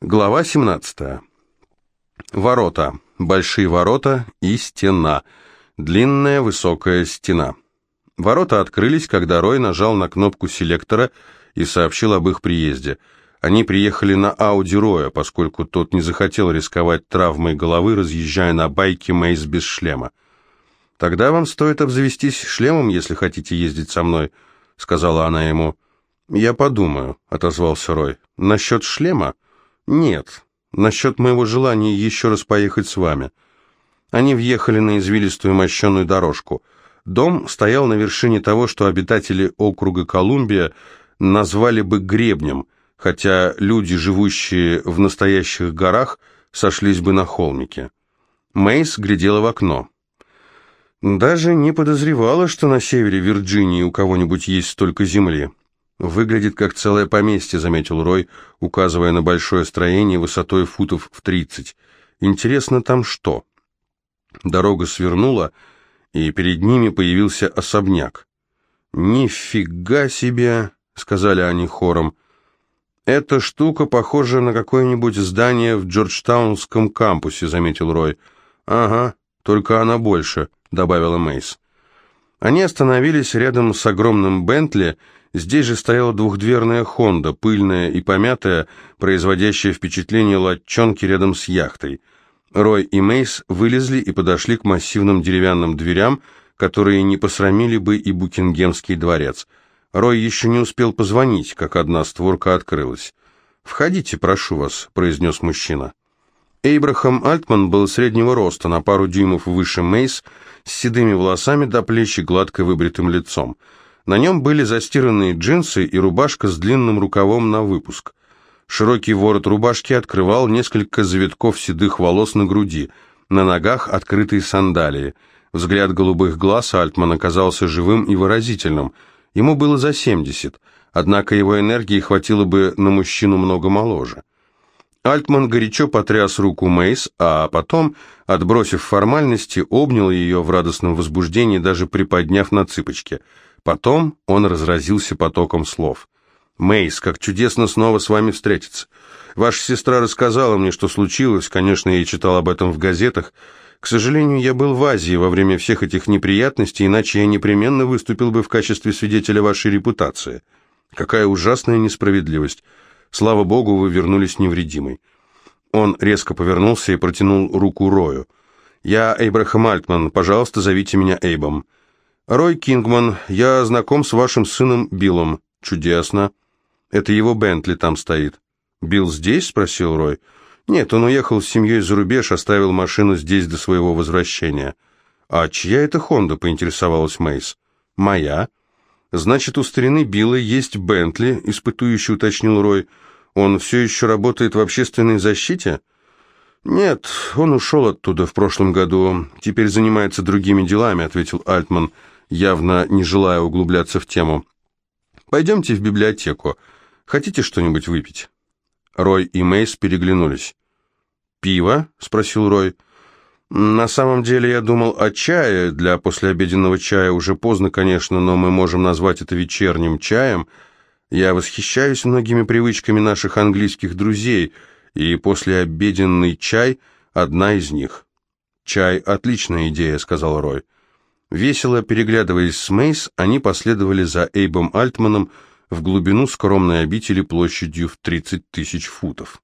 Глава 17. Ворота. Большие ворота и стена. Длинная высокая стена. Ворота открылись, когда Рой нажал на кнопку селектора и сообщил об их приезде. Они приехали на Ауди Роя, поскольку тот не захотел рисковать травмой головы, разъезжая на байке Мейс без шлема. «Тогда вам стоит обзавестись шлемом, если хотите ездить со мной», — сказала она ему. «Я подумаю», — отозвался Рой. «Насчет шлема?» «Нет, насчет моего желания еще раз поехать с вами». Они въехали на извилистую мощеную дорожку. Дом стоял на вершине того, что обитатели округа Колумбия назвали бы гребнем, хотя люди, живущие в настоящих горах, сошлись бы на холмике. Мейс глядела в окно. Даже не подозревала, что на севере Вирджинии у кого-нибудь есть столько земли. «Выглядит как целое поместье», — заметил Рой, указывая на большое строение высотой футов в тридцать. «Интересно, там что?» Дорога свернула, и перед ними появился особняк. «Нифига себе!» — сказали они хором. «Эта штука похожа на какое-нибудь здание в Джорджтаунском кампусе», — заметил Рой. «Ага, только она больше», — добавила Мейс. Они остановились рядом с огромным Бентли, — Здесь же стояла двухдверная «Хонда», пыльная и помятая, производящая впечатление латчонки рядом с яхтой. Рой и Мейс вылезли и подошли к массивным деревянным дверям, которые не посрамили бы и Букингемский дворец. Рой еще не успел позвонить, как одна створка открылась. «Входите, прошу вас», — произнес мужчина. Эйбрахам Альтман был среднего роста, на пару дюймов выше Мейс, с седыми волосами до плеч и гладко выбритым лицом. На нем были застиранные джинсы и рубашка с длинным рукавом на выпуск. Широкий ворот рубашки открывал несколько завитков седых волос на груди, на ногах открытые сандалии. Взгляд голубых глаз Альтман оказался живым и выразительным. Ему было за семьдесят, однако его энергии хватило бы на мужчину много моложе. Альтман горячо потряс руку Мейс, а потом, отбросив формальности, обнял ее в радостном возбуждении, даже приподняв на цыпочки – Потом он разразился потоком слов. «Мейс, как чудесно снова с вами встретиться. Ваша сестра рассказала мне, что случилось, конечно, я читал об этом в газетах. К сожалению, я был в Азии во время всех этих неприятностей, иначе я непременно выступил бы в качестве свидетеля вашей репутации. Какая ужасная несправедливость. Слава богу, вы вернулись невредимой». Он резко повернулся и протянул руку Рою. «Я Эйбрахам Альтман. Пожалуйста, зовите меня Эйбом». «Рой Кингман, я знаком с вашим сыном Биллом». «Чудесно. Это его Бентли там стоит». «Билл здесь?» — спросил Рой. «Нет, он уехал с семьей за рубеж, оставил машину здесь до своего возвращения». «А чья это Хонда?» — поинтересовалась Мейс. «Моя». «Значит, у старины Билла есть Бентли», — испытующий уточнил Рой. «Он все еще работает в общественной защите?» «Нет, он ушел оттуда в прошлом году. Теперь занимается другими делами», — ответил Альтман явно не желая углубляться в тему. «Пойдемте в библиотеку. Хотите что-нибудь выпить?» Рой и Мейс переглянулись. «Пиво?» — спросил Рой. «На самом деле я думал о чае. Для послеобеденного чая уже поздно, конечно, но мы можем назвать это вечерним чаем. Я восхищаюсь многими привычками наших английских друзей, и послеобеденный чай — одна из них». «Чай — отличная идея», — сказал Рой. Весело переглядываясь с Мейс, они последовали за Эйбом Альтманом в глубину скромной обители площадью в 30 тысяч футов.